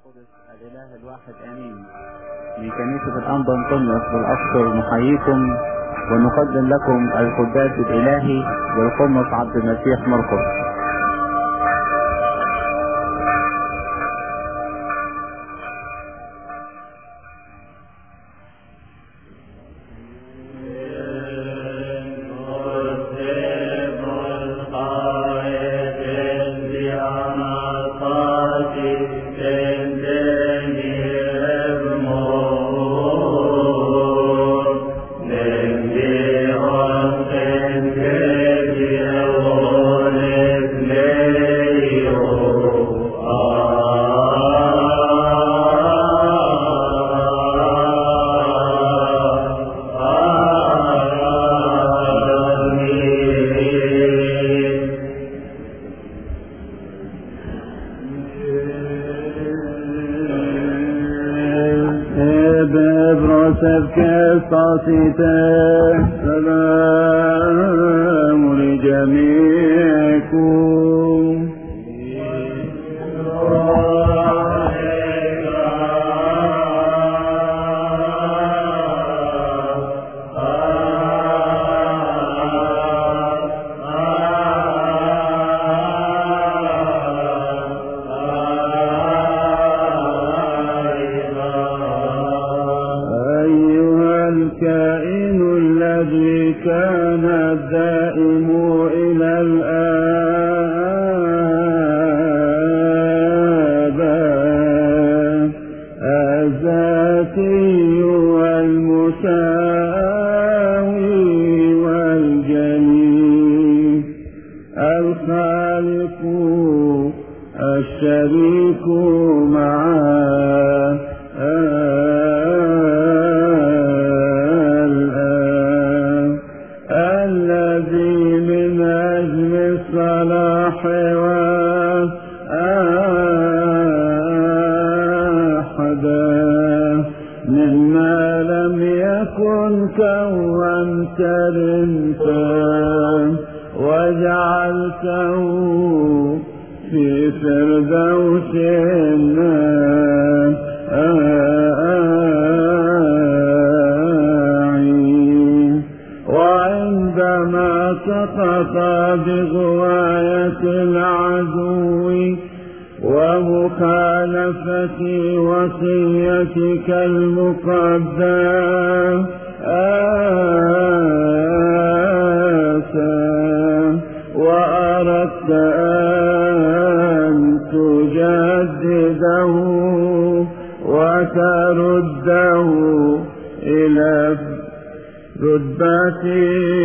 القدس الإله الواحد آمين. من كنيسة الأنبا طنس بالأشكر نحييكم ونقدم لكم القداس الإلهي للقمص عبد المسيح مرقس أردت أن تجدده وترده إلى رتبته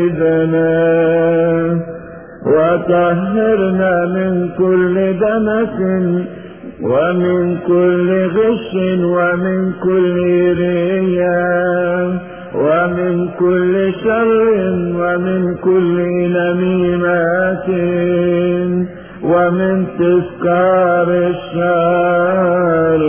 سيدنا وطهرنا من كل دنس ومن كل غش ومن كل رياء ومن كل شر ومن كل نميمات ومن تذكار الشر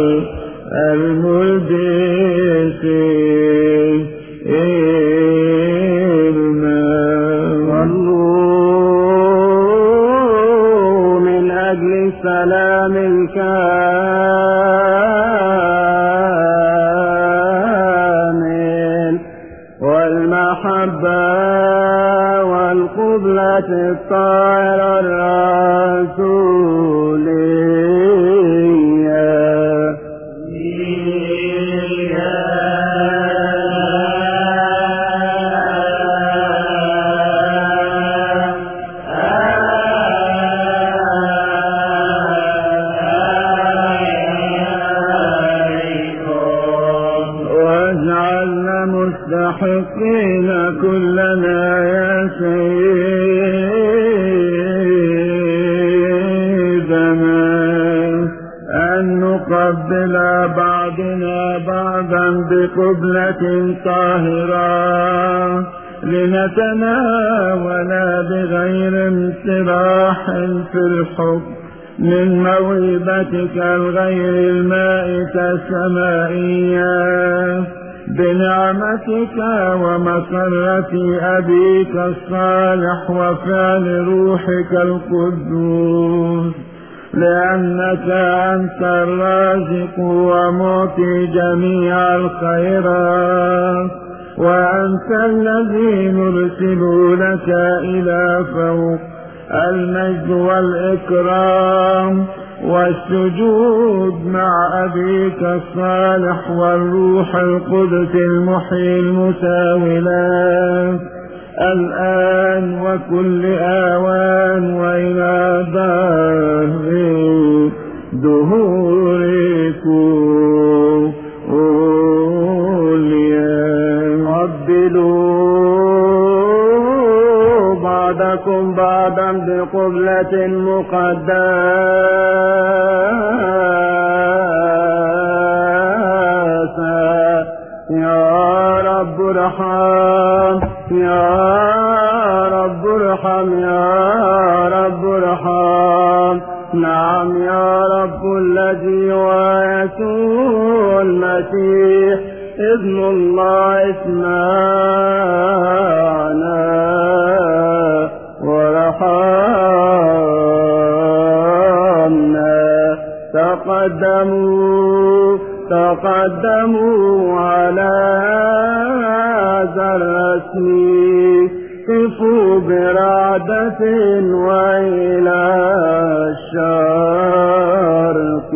والقبلة الطاهرة بقبلة طاهرة لنتناول بغير انصراح في الحكم من موهبتك الغير المائتة السمائية. بنعمتك ومسرة أبيك الصالح وفعل روحك القدوس. لأنك أنت الرازق ومعطي جميع الخيرات وأنت الذي نرسل لك إلى فوق المجد والإكرام والسجود مع أبيك الصالح والروح القدس المحيي المساوي لك. الآن وكل آوان وإلى دهر دهوركم. قبلوا بعضكم بعضا بقبلة مقدسة. يا رب ارحم. يا رب ارحم يا رب ارحم. نعم يا رب الذي هو يسوع المسيح ابن الله اسمعنا ورحمنا. تقدموا تقدموا على هذا الرسم قفوا برعدة وإلى الشرق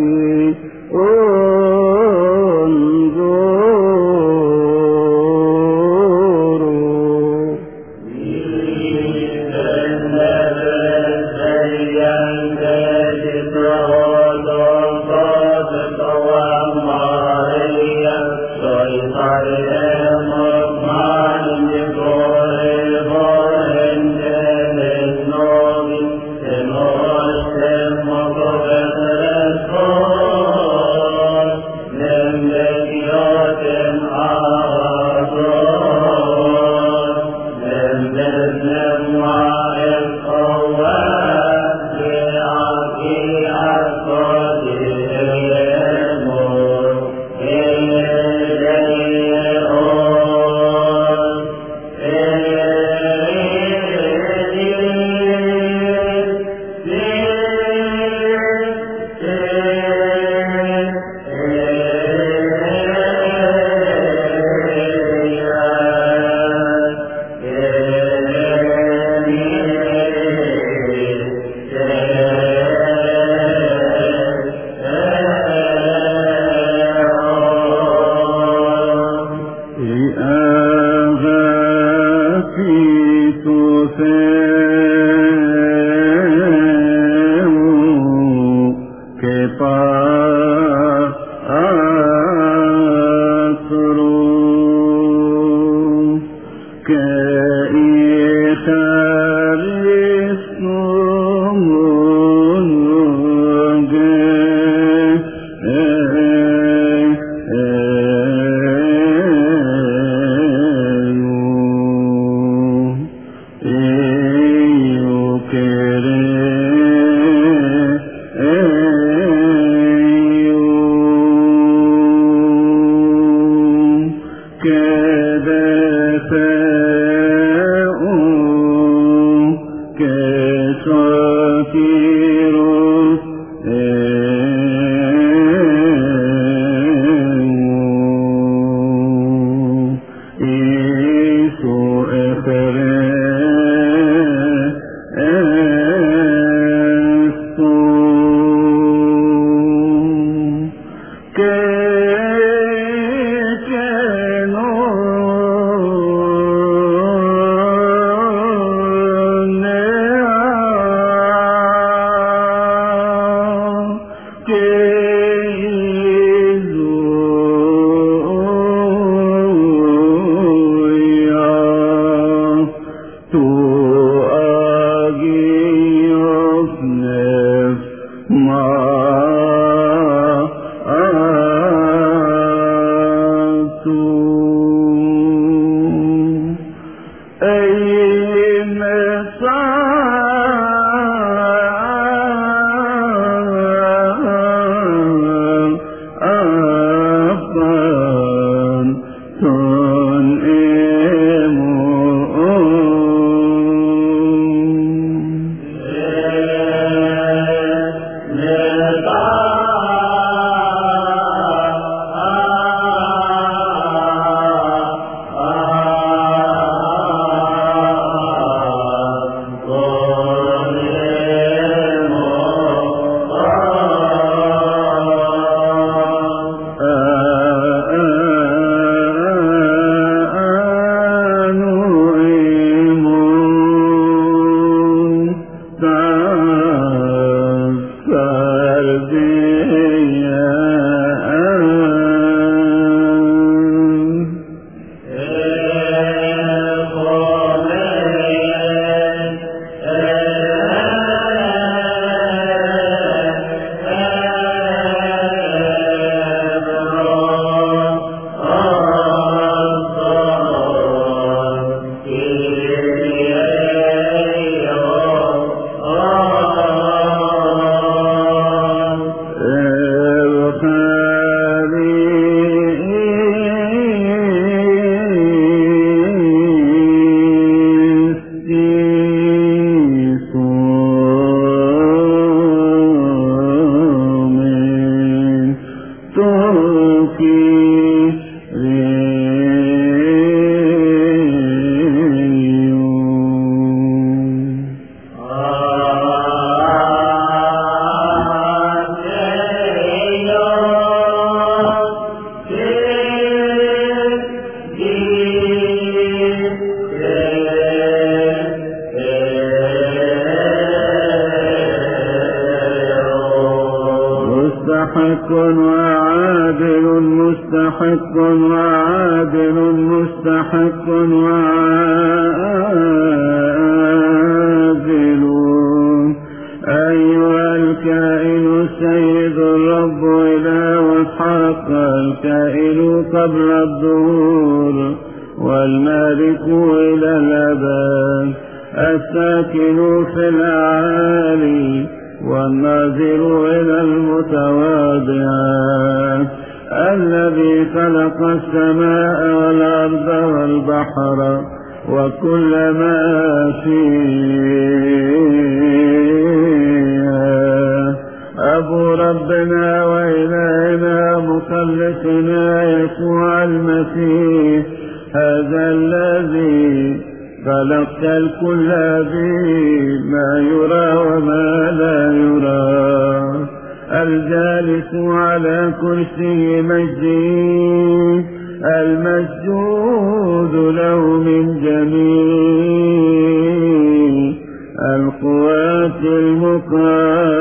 الحق الكائن قبل الظهور والمالك إلى الأبد. الساكن في الأعالي والناظر إلى المتواضعات الذي خلق السماء والأرض والبحر وكل ما فيها أبو ربنا وإلهنا مخلصنا يسوع المسيح. هذا الذي خلقت الكل بما يرى وما لا يرى. الجالس على كرسي مجده المسجود له من جميع القوات المقدسة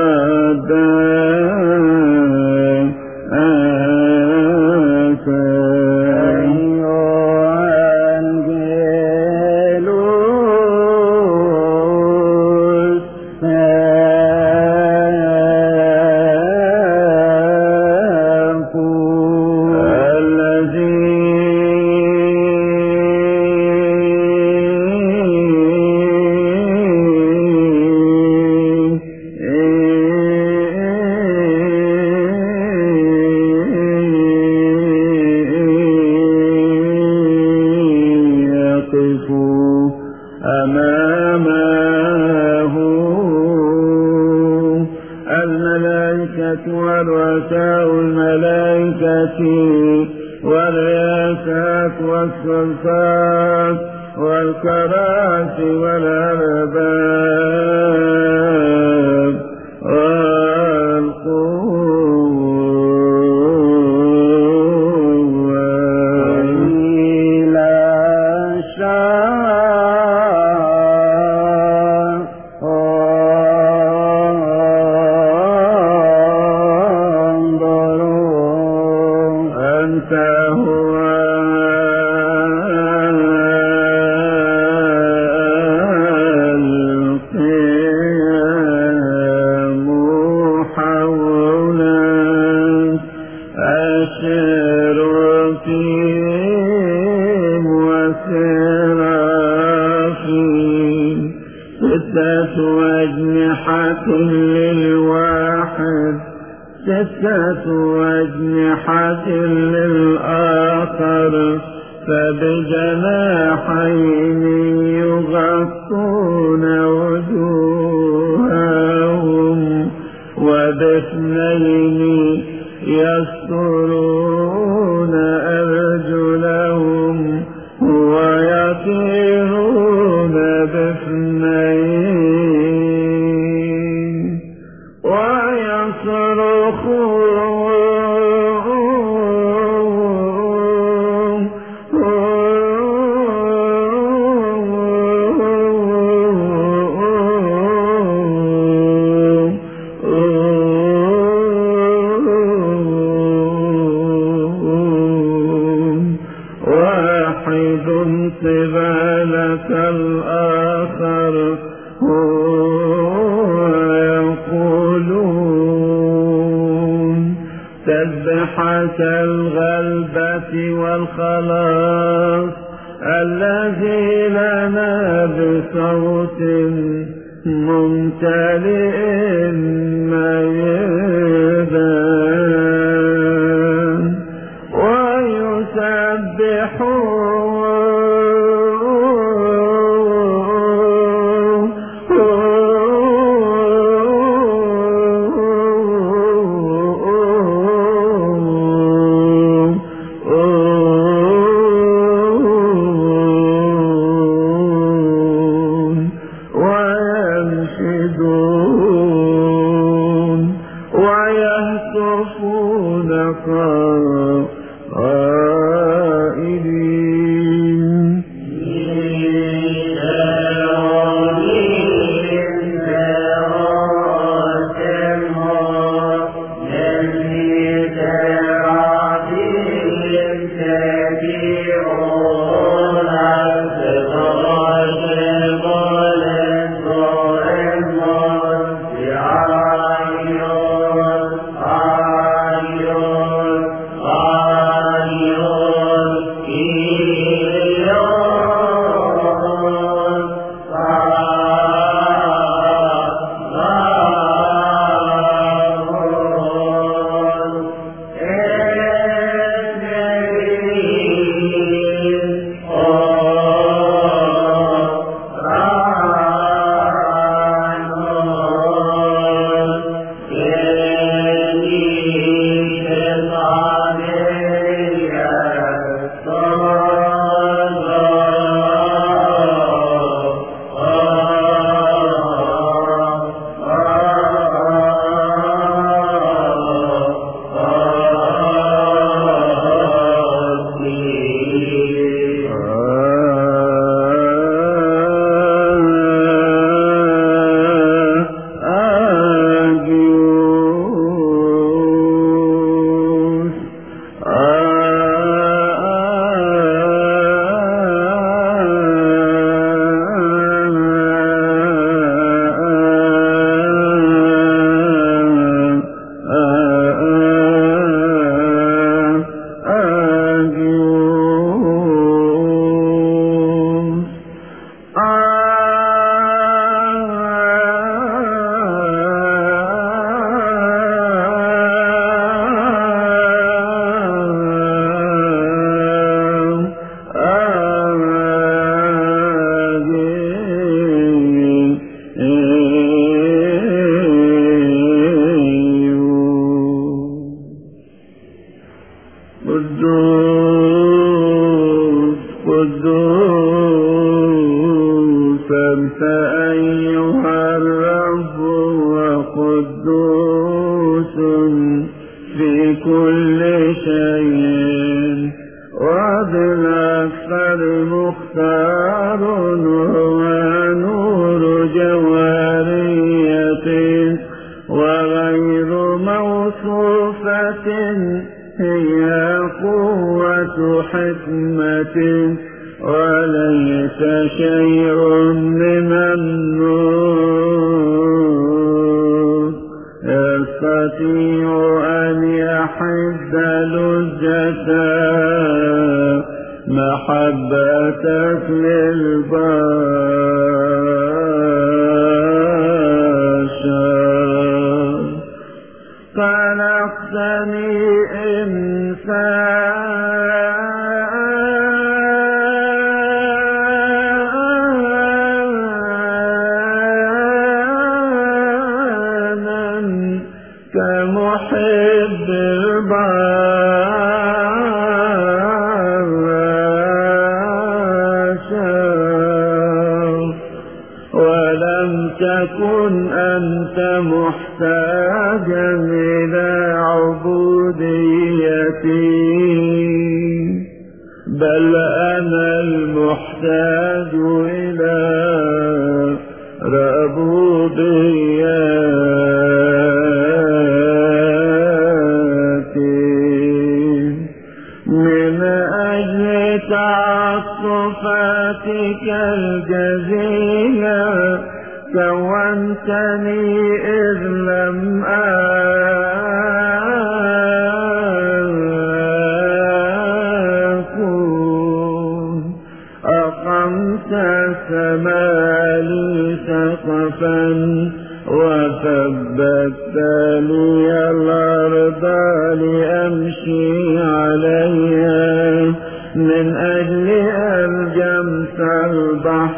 لأمشي عليها من أجل ألجمت البحر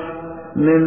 من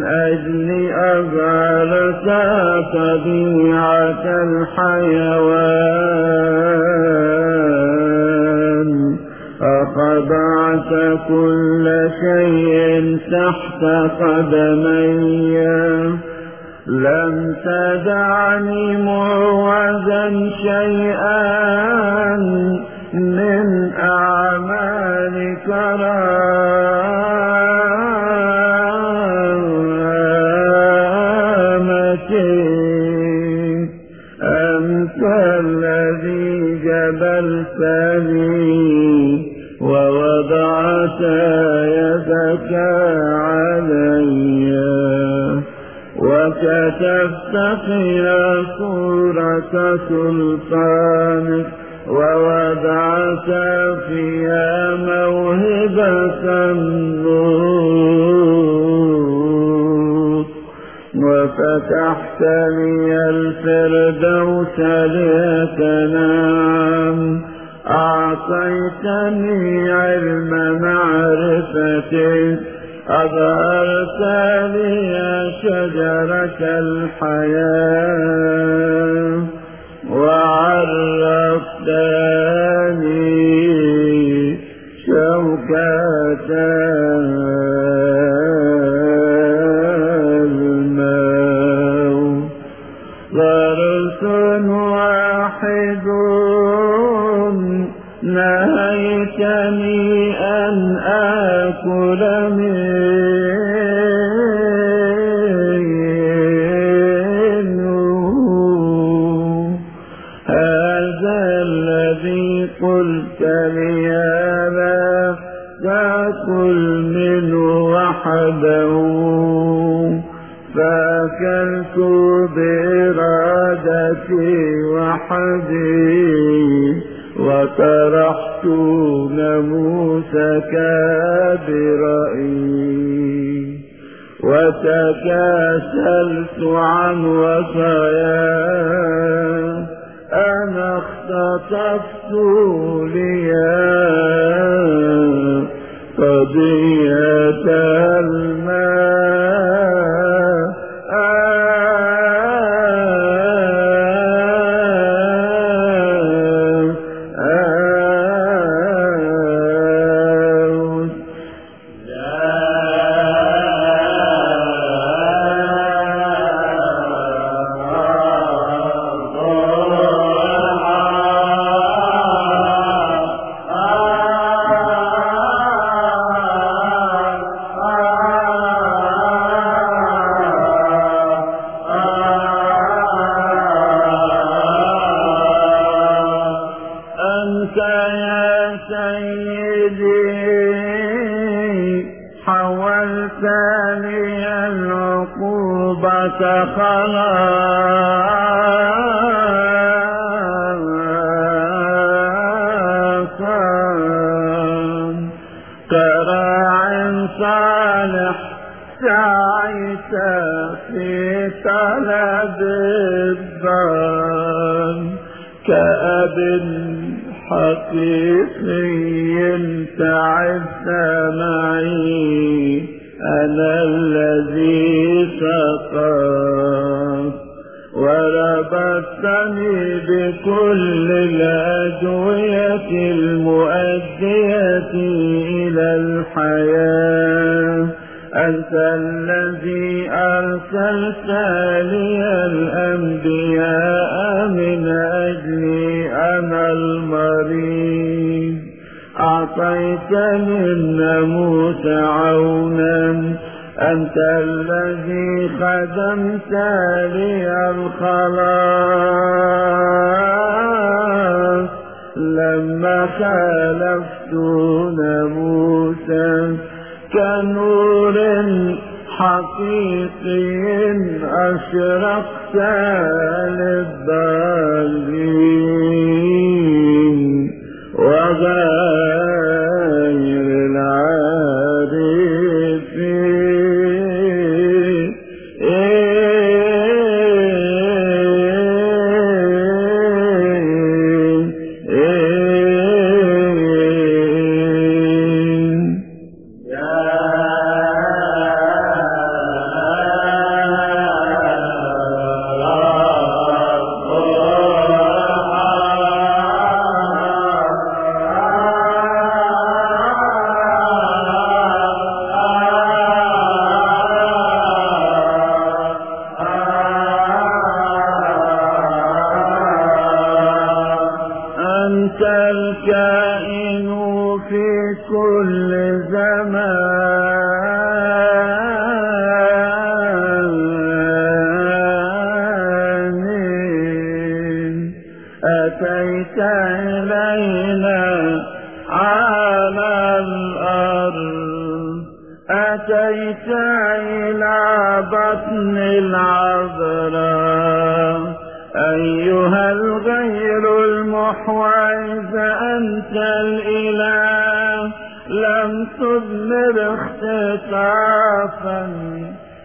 المحوز أنت الإله. لم تضمر اختطافا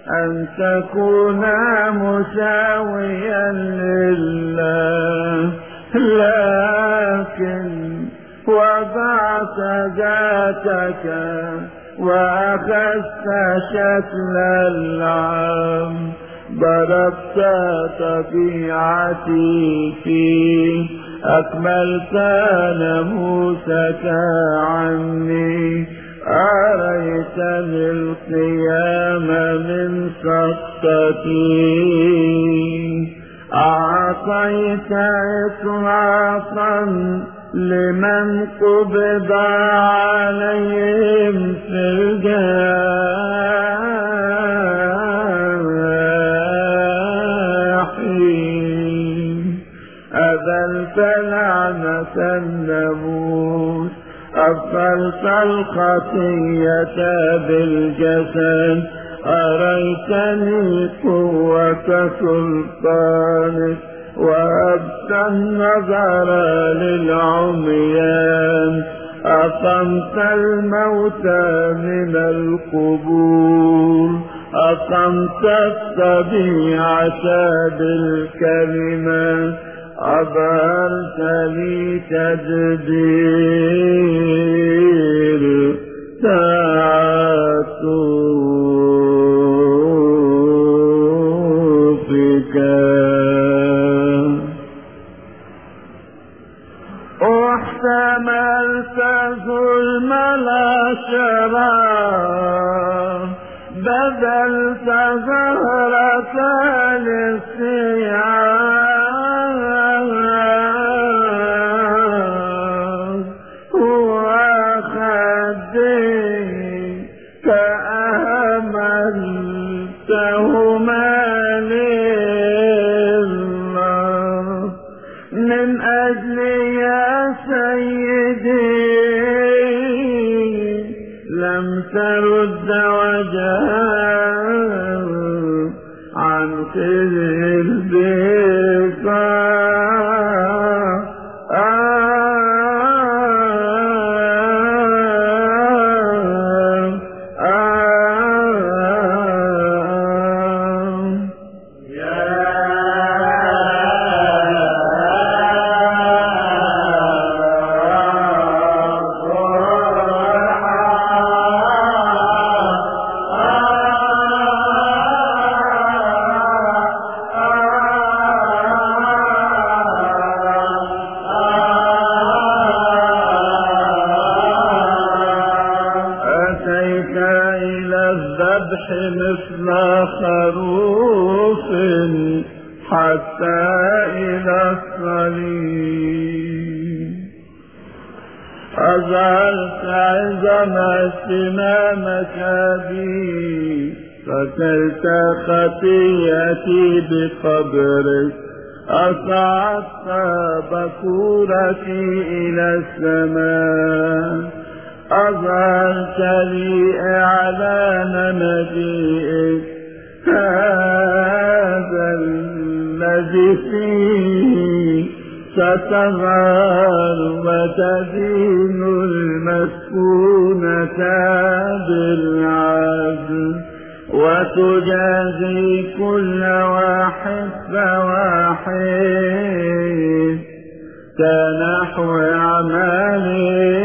أن تكون مساويا لله. لكن وضعت ذاتك وأخذت شكل العام. ضربت طبيعتي فيه. أكملت ناموسك عني أريتني القيام من سقطتي. أعطيت إطلاقا لمن قبض عليهم في الجحيم لعنة الناموس أبطلت الخطية بالجسد. أريتني قوة سلطانك وأبت النظر للعميان. أقمت الموتى من القبور أقمت الطبيعة بالكلمة. أظهرت لي تدبير تعطفك واحتملت ظلم الأشرار بذلت ظهرك للسياح الذبح مثل خروف حتى إلى الصليب. أظهرت عظم اهتمامك بي قتلت خطيئتي بقبرك أصعدت بكورتي إلى السماء. أظهرت لي إعلان مجيئك هذا الذي فيه ستظهر وتدين المسكونة بالعدل وتجازي كل واحد فواحد كنحو أعماله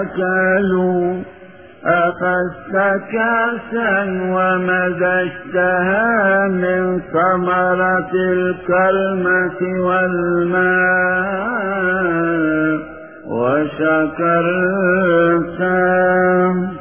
أكلوا أخذت كأسا اشتهى من ثمرة الكلمة والماء وشكرتم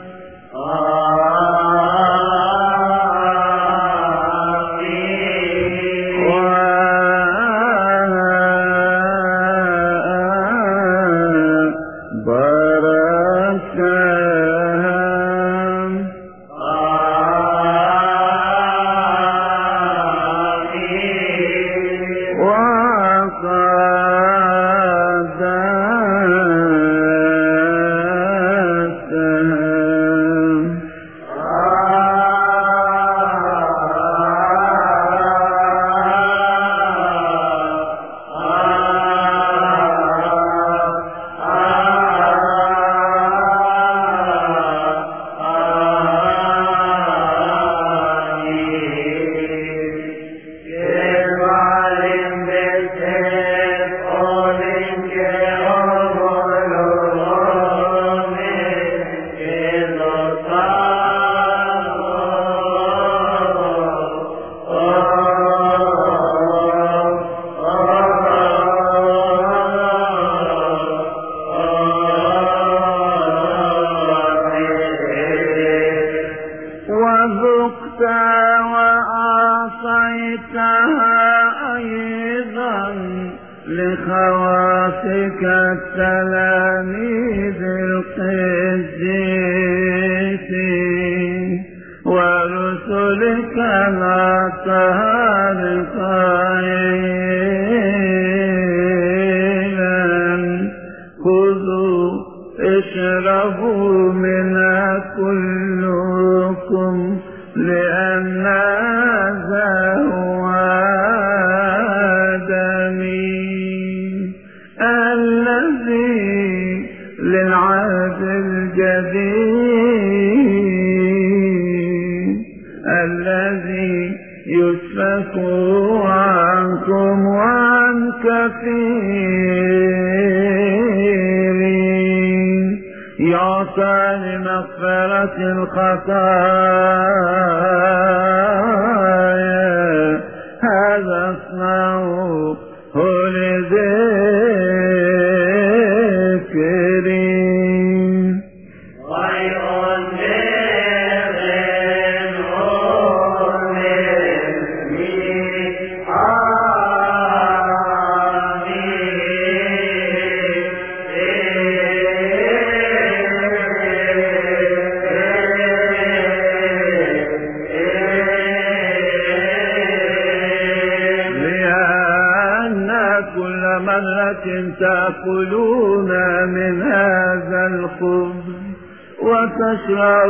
Yeah.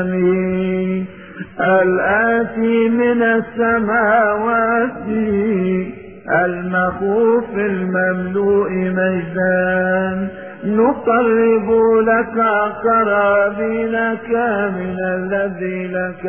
آمين. الآتي من السماوات المخوف المملوء مجدان نقرب لك قرابينك من الذي لك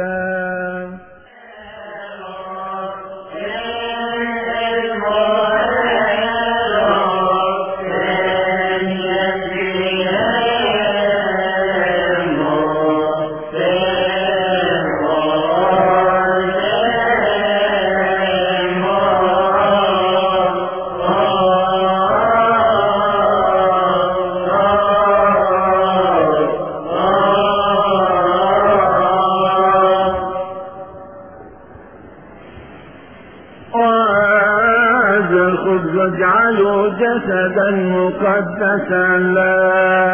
جسدا مقدسا لك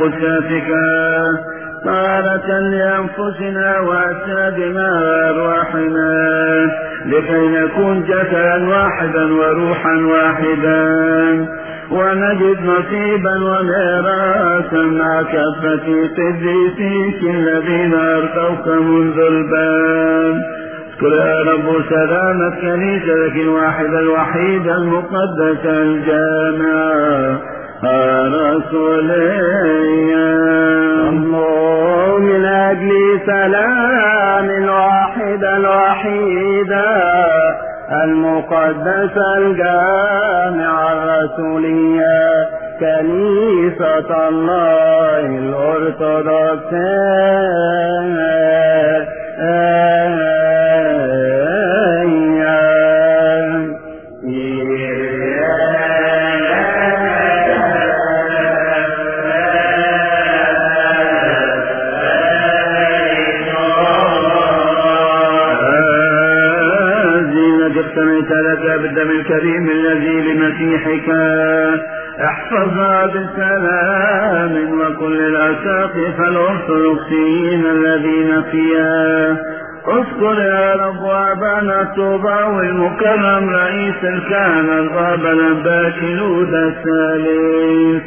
قدساتك طارة لأنفسنا وأجسادنا وأرواحنا لكي نكون جسدا واحدا وروحا واحدا ونجد نصيبا وميراثا مع كافة قديسيك الذين أرضوك منذ الباب. اذكر يا رب سلامة كنيستك الواحدة الوحيدة المقدسة الجامعة. رسولية الله من أجل سلام. الواحدة الوحيدة المقدسة الجامعة الرسولية كنيسة الله الأرثوذكسية بسلام وكل الاساقف الارثوذكسيين الذين فيها. اذكر يا رب أبانا الطوباوي المكرم رئيس الكهنة الغابه الباشي لودا الثالث.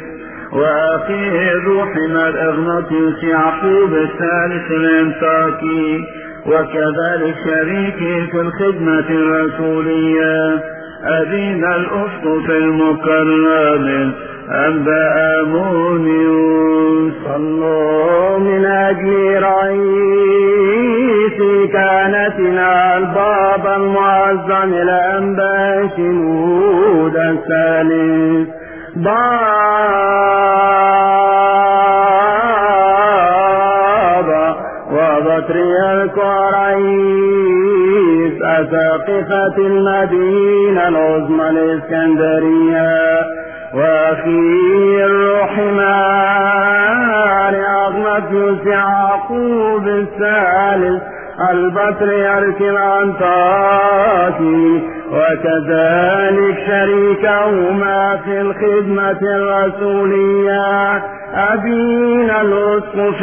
واخيه الروح مر اغناطيوس يعقوب الثالث الانطاكي وكذلك شريكي في الخدمة الرسولية. أبينا الأسقف المكرم. البطريرك الأنطاكي وكذلك شريكهما في الخدمة الرسولية. أبينا الأسقف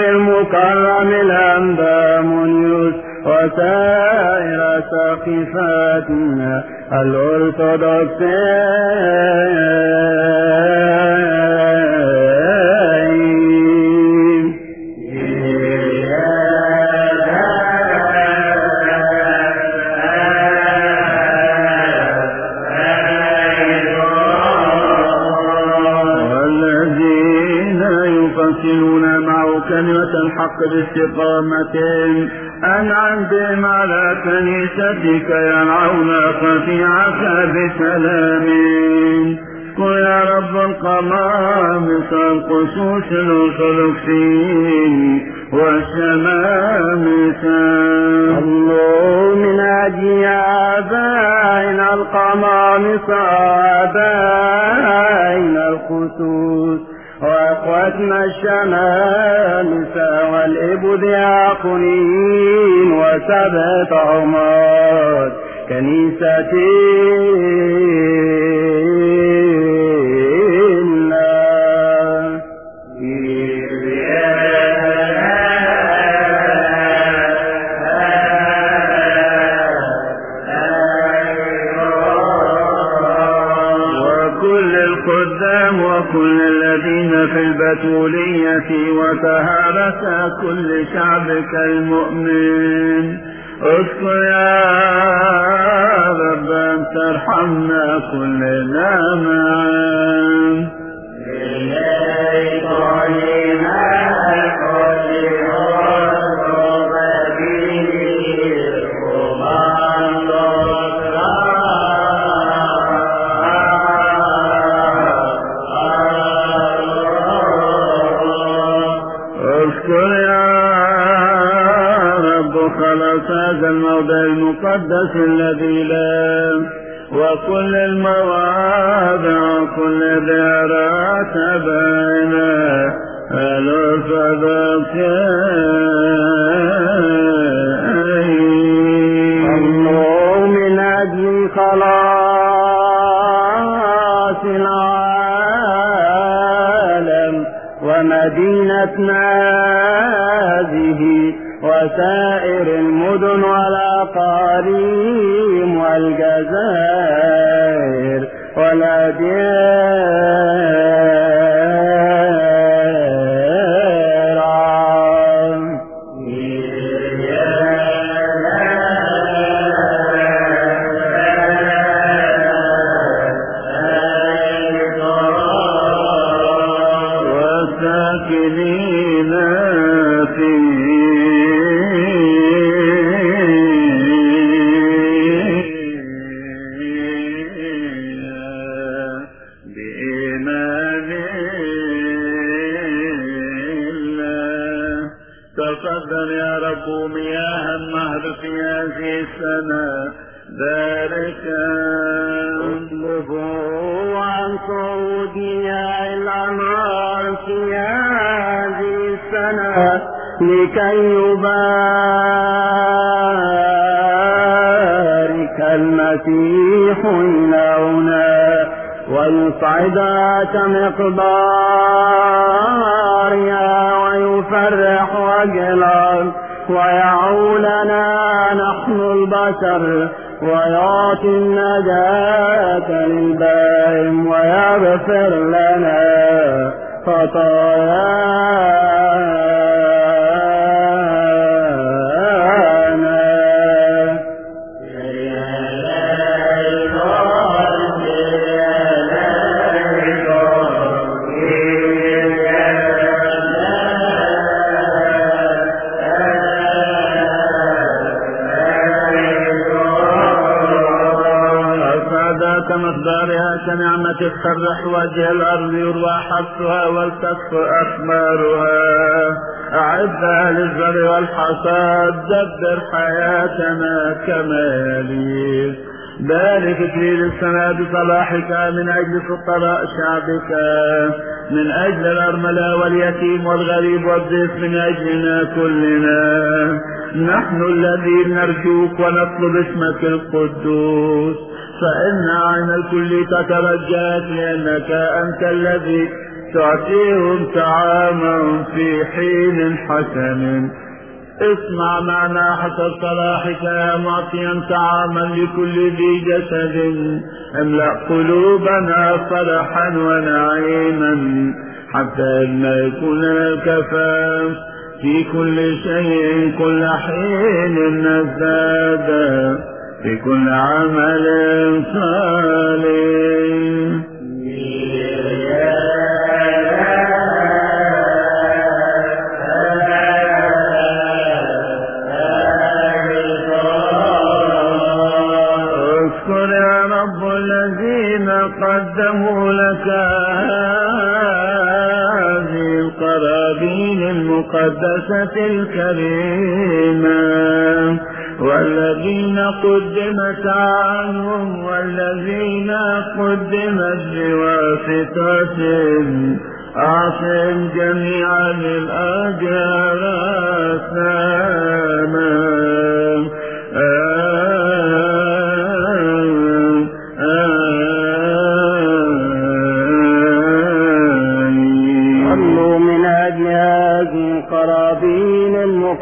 الحق باستقامة أنعم بهم على كنيستك يرعون خفيعك بسلام. كل الذين في البتولية وطهارة كل شعبك المؤمن اذكر يا رب أن ترحمنا كلنا معا المقدس الذي أسعدك مقدارها كنعمة تفرح وجه الأرض يروى حصها ولتكثر أثمارها أعدها للزرع والحصاد دبر حياتنا كما يليق بارك تريد السماء بصلاحك من أجل فقراء شعبك. من أجل الأرملة واليتيم والغريب والضيف من أجلنا كلنا. نحن الذين نرجوك ونطلب اسمك القدوس. فإن عين الكل تترجاك لأنك أنت الذي تعطيهم طعامهم في حين حسن. اسمع معنا حسب صلاحك يا معطيا طعاما لكل ذي جسد. املأ قلوبنا فرحا ونعيما حتى ما يكون الكفاف في كل شيء كل حين نزداد في كل عمل صالح. اذكر يا رب الذين قدموا لك هذه القرابين المقدسة الكريمة. والذين قدمت عنهم والذين قدمت بواسطة أعطهم جميعا الأجر الثمن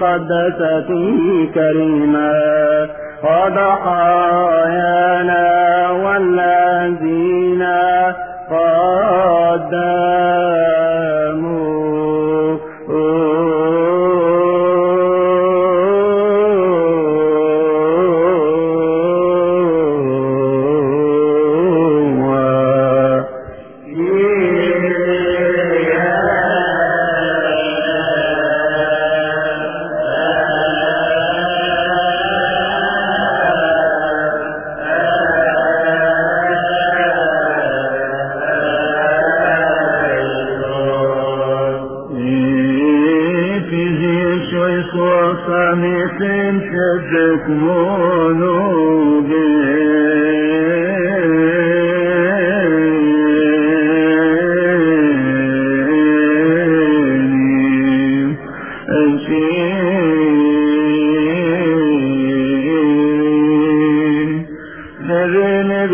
المقدسة كريمة وضحايانا والذين قدموا ذنب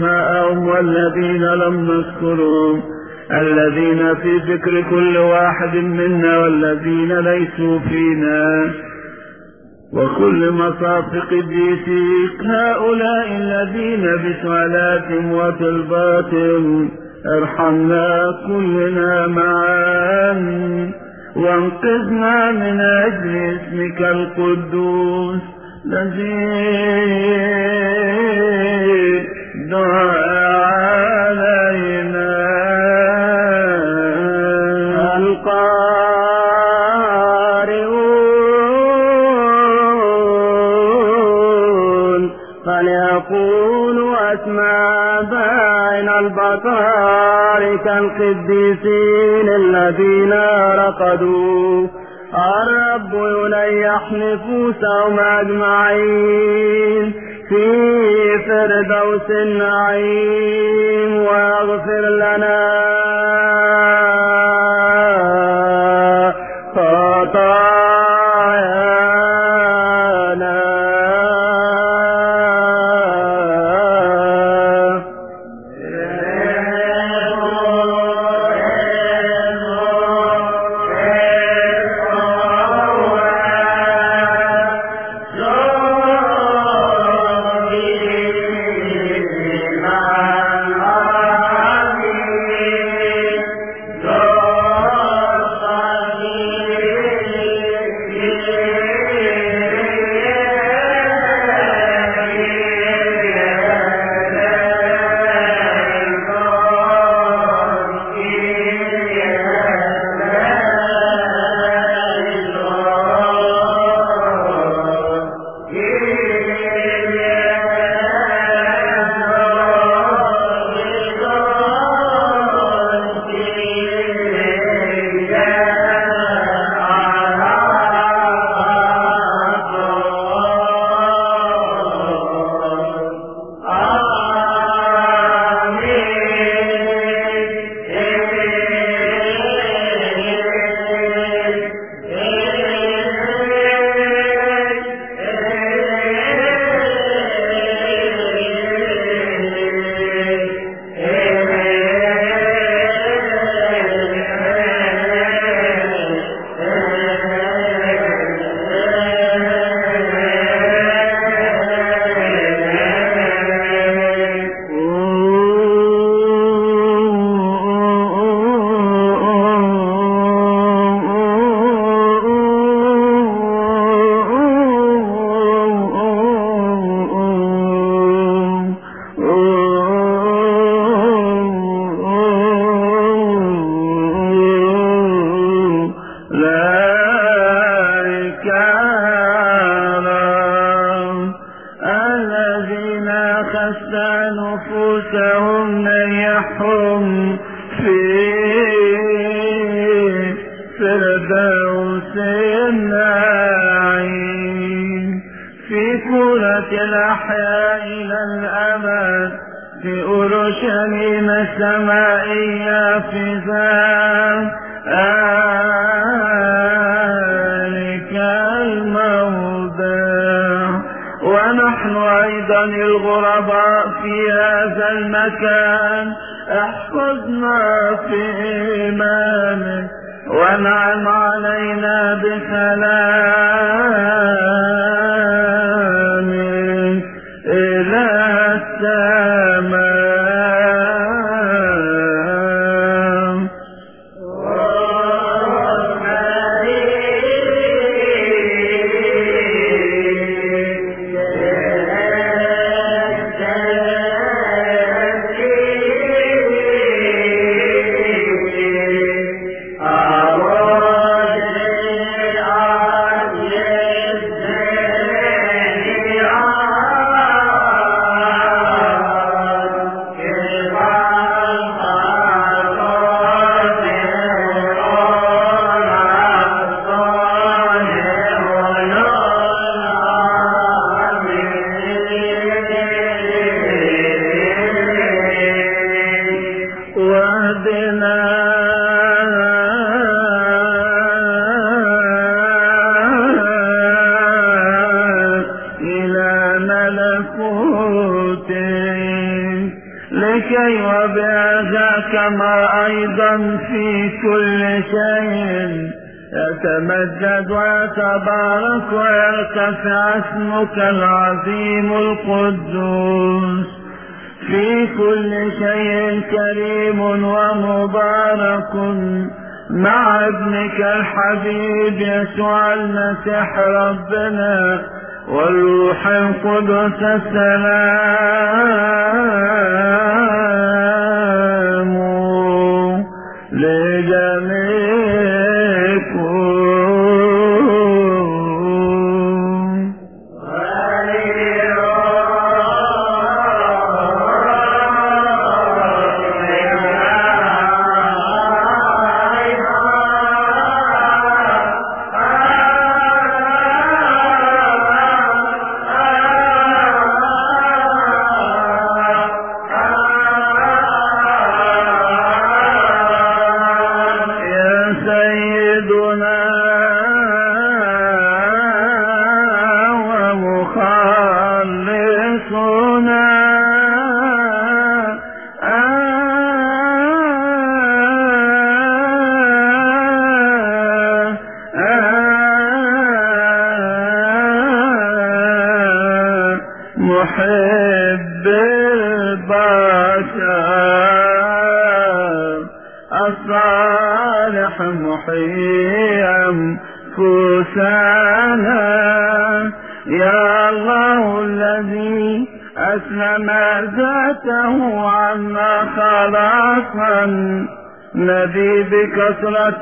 أسماءهم والذين لم نذكرهم. الذين في ذكر كل واحد منا والذين ليسوا فينا. وكل مصافق قديسيك هؤلاء الذين بسؤالاتهم وطلباتهم. ارحمنا كلنا معا. وانقذنا من أجل اسمك القدوس. الذي دعا علينا القارئون. فليقولوا أسماء بين البطارك القديسين الذين رقدوا. الرب ينيح نفوسهم أجمعين. في فردوس النعيم واغفر لنا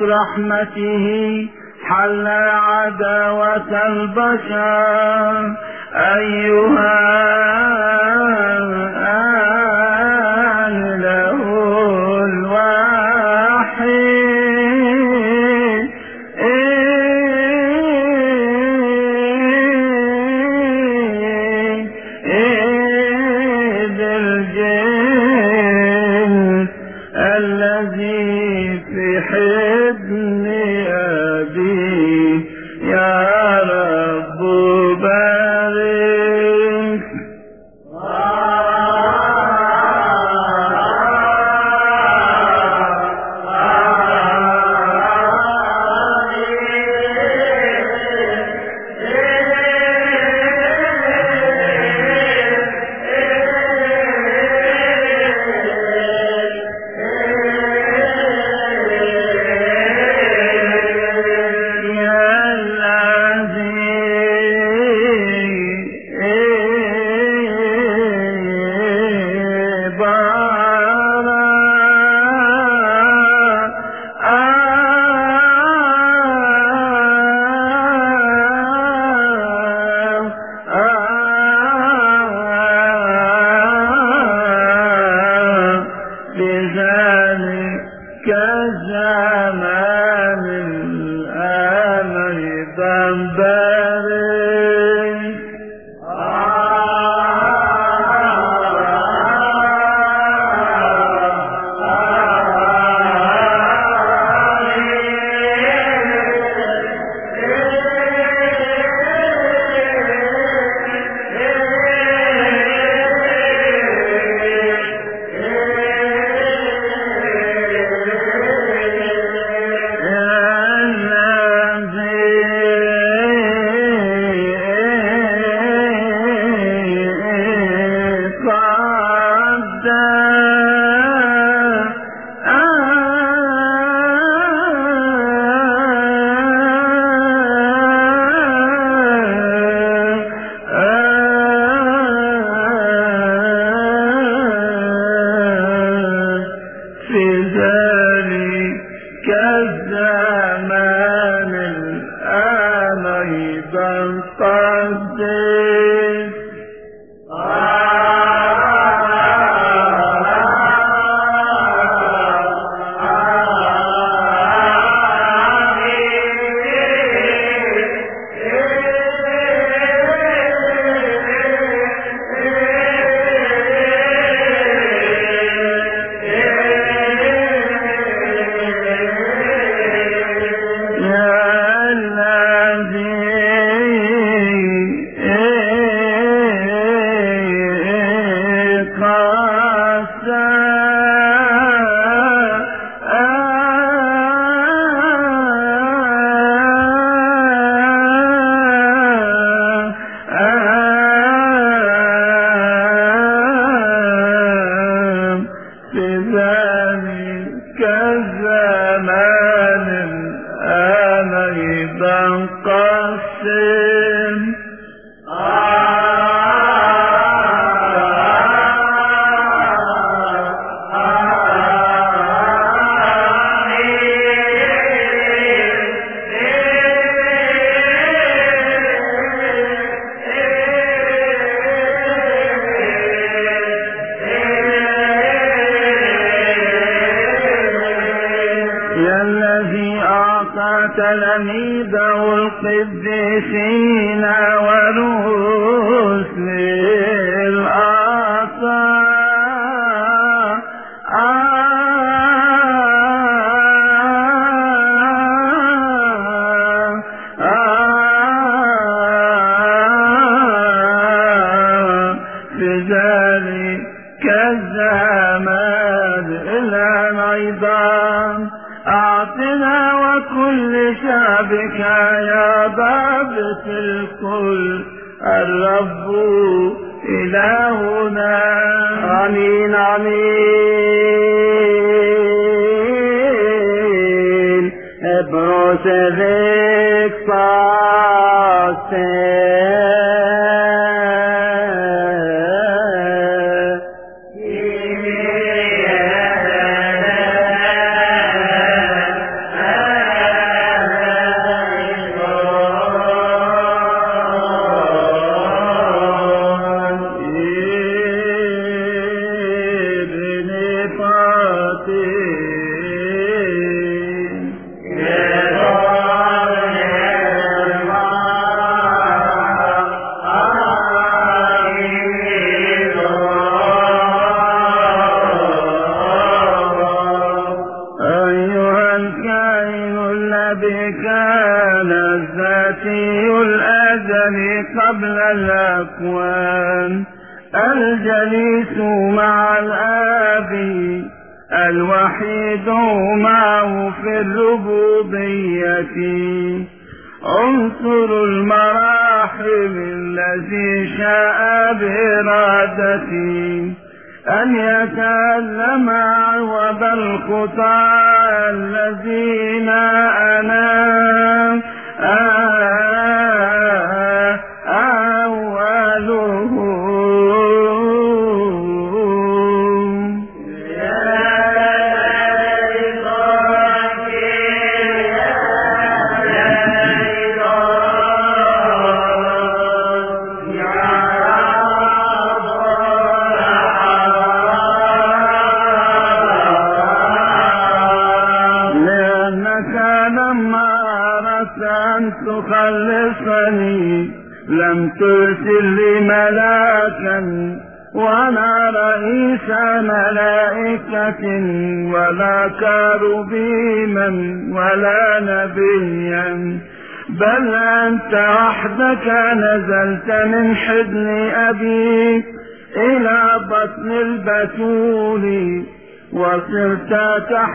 رحمته Hallelujah.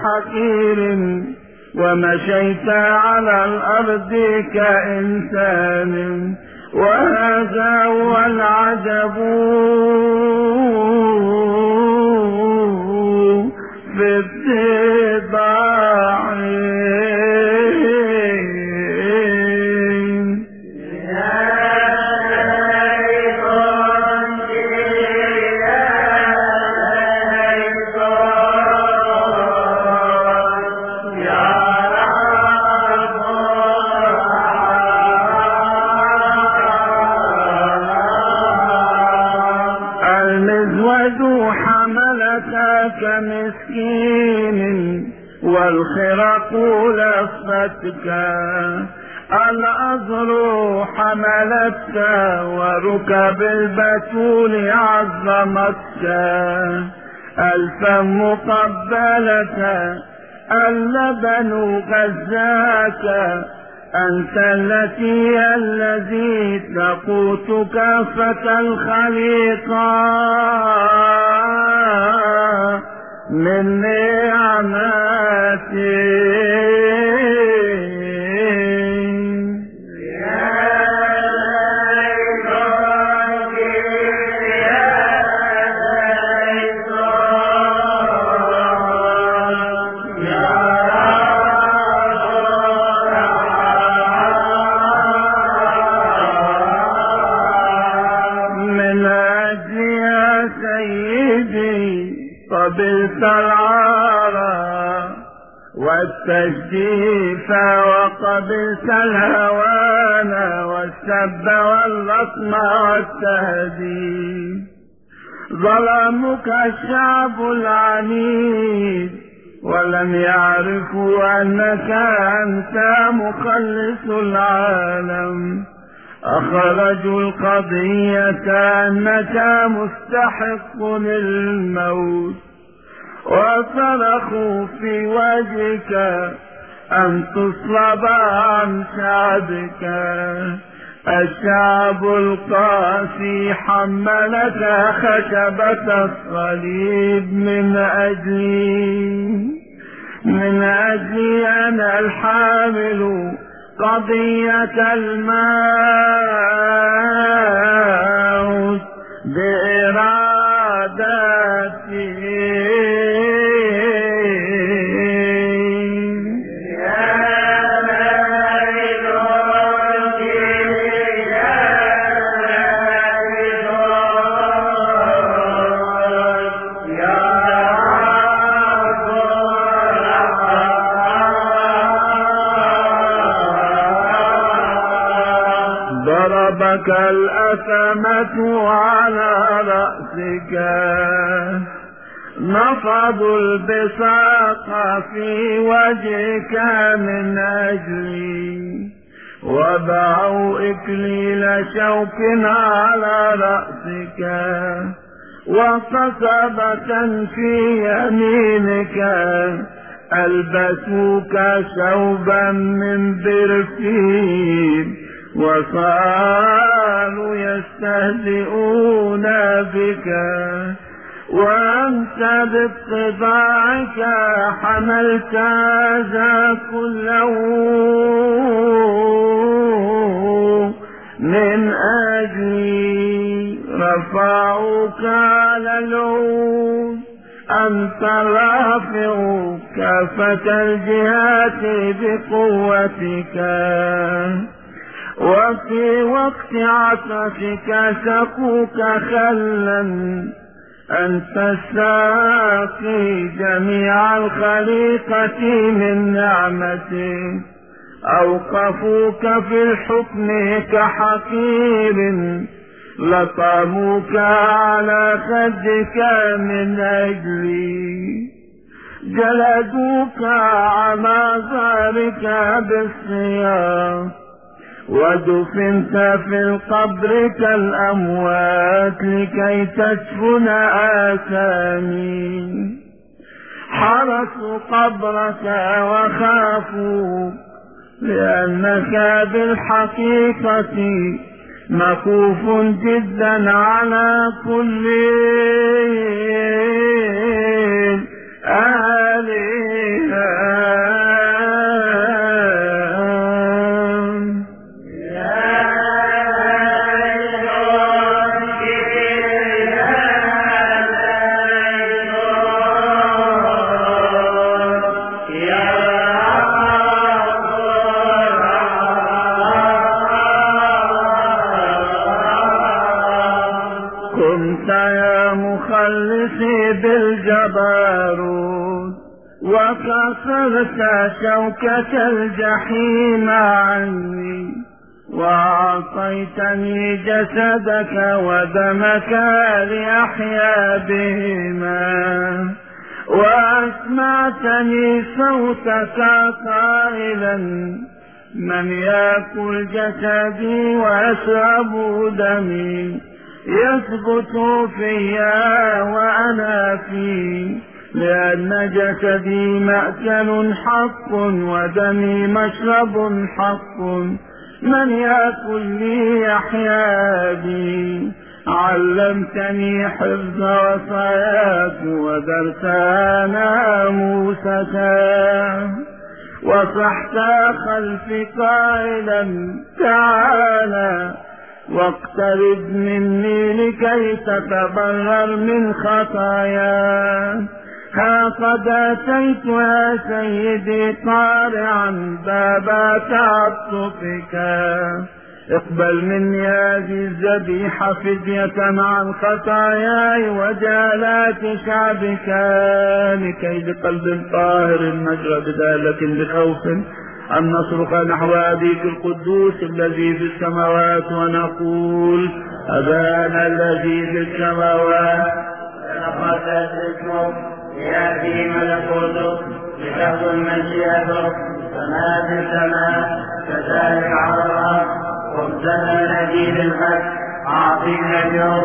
كحقير من والتجديف وقبلت الهوان والسب واللطم والتهديد. ظلمك الشعب العنيد ولم يعرفوا أنك أنت مخلص العالم. أخرجوا القضية أنك مستحق للموت. وصرخوا في وجهك أن تصلب عن شعبك. الشعب القاسي حملك خشبة الصليب من أجلي. من أجلي أنا الحامل قضية الموت بإرادتي. ضربك الأثمة على رأسك. نفضوا البصاق في وجهك من أجلي. وضعوا إكليل شوك على رأسك. وقصبة في يمينك. ألبسوك ثوبا من برفين وصاروا يستهزئون بك وأنت باتباعك حملت ذا كله من أجلي رفعوك على العود أنت رافع كافة الجهات بقوتك وفي وقت عطشك سقوك خلا. أنت الساقي جميع الخليقة من نعمتك أوقفوك في الحكم كحقير. لطموك على خدك من أجلي. جلدوك على ظهرك بالصيام. ودفنت في القبر كالأموات لكي تدفن آثامي. حرسوا قبرك وخافوا لأنك بالحقيقة مكوف جدا على كل آلهة وكسرت شوكة الجحيم عني وأعطيتني جسدك ودمك لأحيا بهما وأسمعتني صوتك قائلا من يأكل جسدي ويشرب دمي؟ يثبت فيا وأنا فيه. لأن جسدي مأكل حق ودمي مشرب حق. من يأكل لي يحيا بي؟ علمتني حفظ وصاياك ودرت ناموسك وصحت خلفي قائلا تعالى واقترب مني لكي تتبرر من خطاياك قد أتيت يا سيدي قارعا باب تعطفك اقبل مني هذه الذبيحة فدية عن خطاياي وجالات شعبك. لكي بقلب طاهر نجرى بدالة بخوف أن نصرخ نحو أبيك القدوس الذي في السماوات ونقول أبانا الذي في السماوات. تقدس اسمك يأتي ملكوتك لتكن مشيئتك كما في السماء كذلك على الأرض. خبزنا الذي بالغد أعطينا اليوم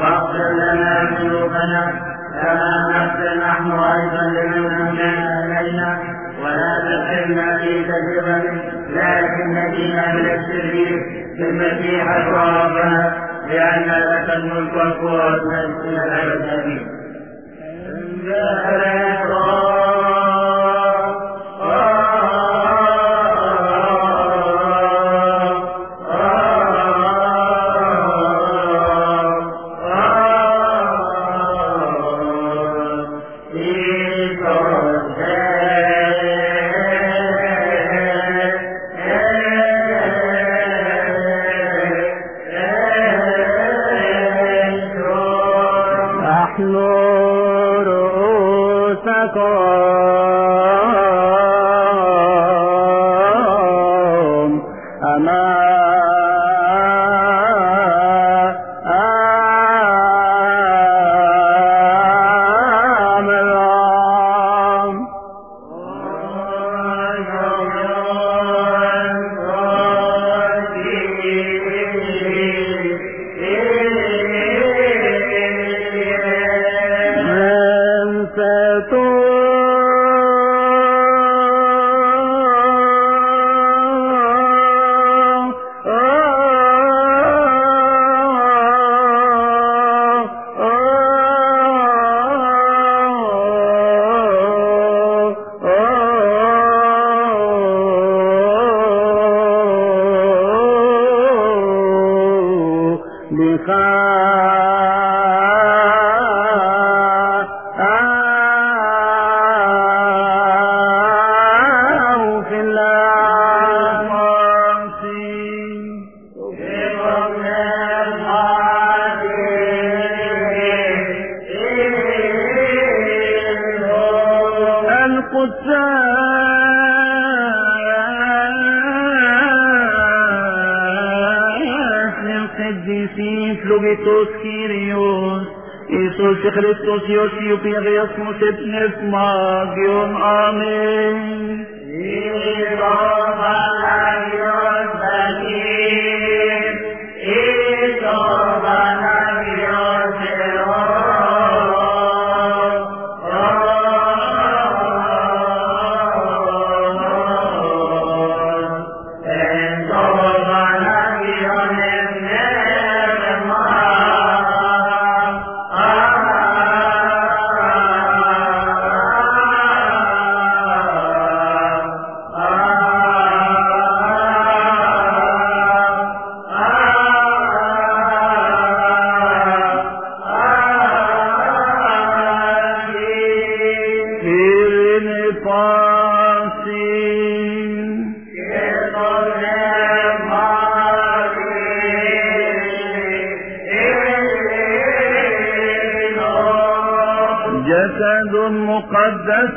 واغفر لنا ذنوبنا كما نغفر نحن أيضا لمن أمنا إلينا. ولا تدخلنا في تجربة لكن نجينا من الشرير بالمسيح ربنا لأن لك الملك والقوة إلى الأبد ذهبا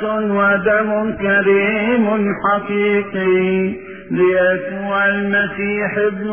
ودم كريم حقيقي ليسوع المسيح ابن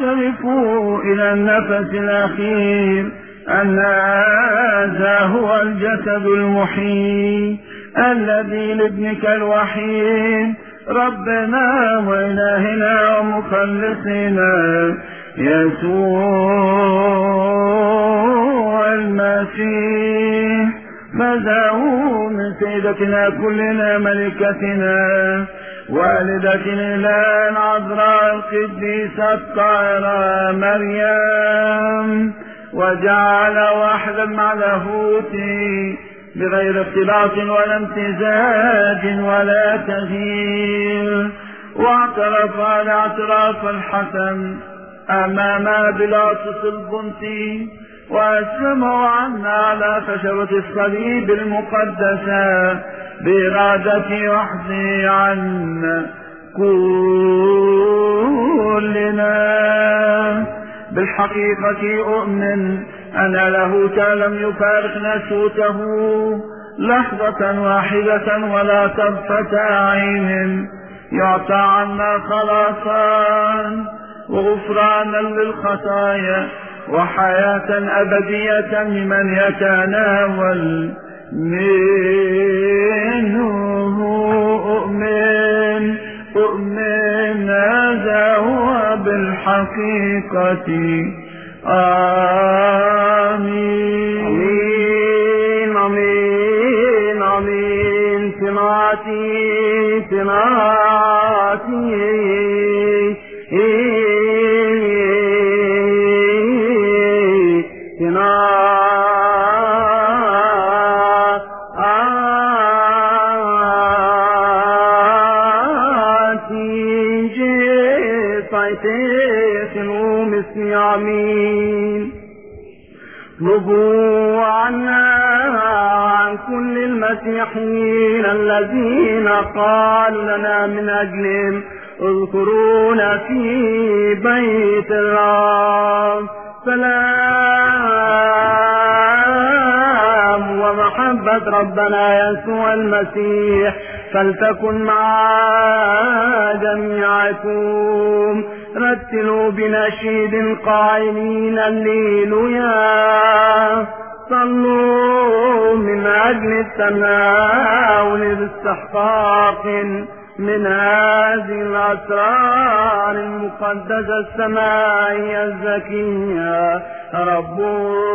واعترفوا إلى النفس الأخير. أن هذا هو الجسد المحيي الذي لابنك الوحيد. ربنا وإلهنا ومخلصنا يسوع المسيح. فزعوا من سيدتنا كلنا ملكتنا. والدتنا الآن العذراء القديسة الطاهرة مريم وجعل واحدا مع لاهوتي بغير اختلاط ولا امتزاج ولا تغيير. واعترف على اعتراف الحسن أمام بلاطس البنطي وأسلموا عنا على خشبة الصليب المقدسة بإرادتي وحدي عنا كلنا بالحقيقة أؤمن أن له لم يفارق نسوته لحظة واحدة ولا طرفة عين. يعطى عنا خلاصا وغفرانا للخطايا. وحياة أبدية لمن يتناول منه أؤمن أؤمن هذا هو بالحقيقة. آمين آمين آمين. سمعتي سمعتي. المسيحيين الذين قالوا لنا من أجلهم اذكرونا في بيت الرب سلام ومحبة ربنا يسوع المسيح فلتكن مع جميعكم. رتلوا بنشيد قائلين الليلويا. صلوا من أجل التناول باستحقاق من هذه الأسرار المقدسة السمائية الزكية. ربنا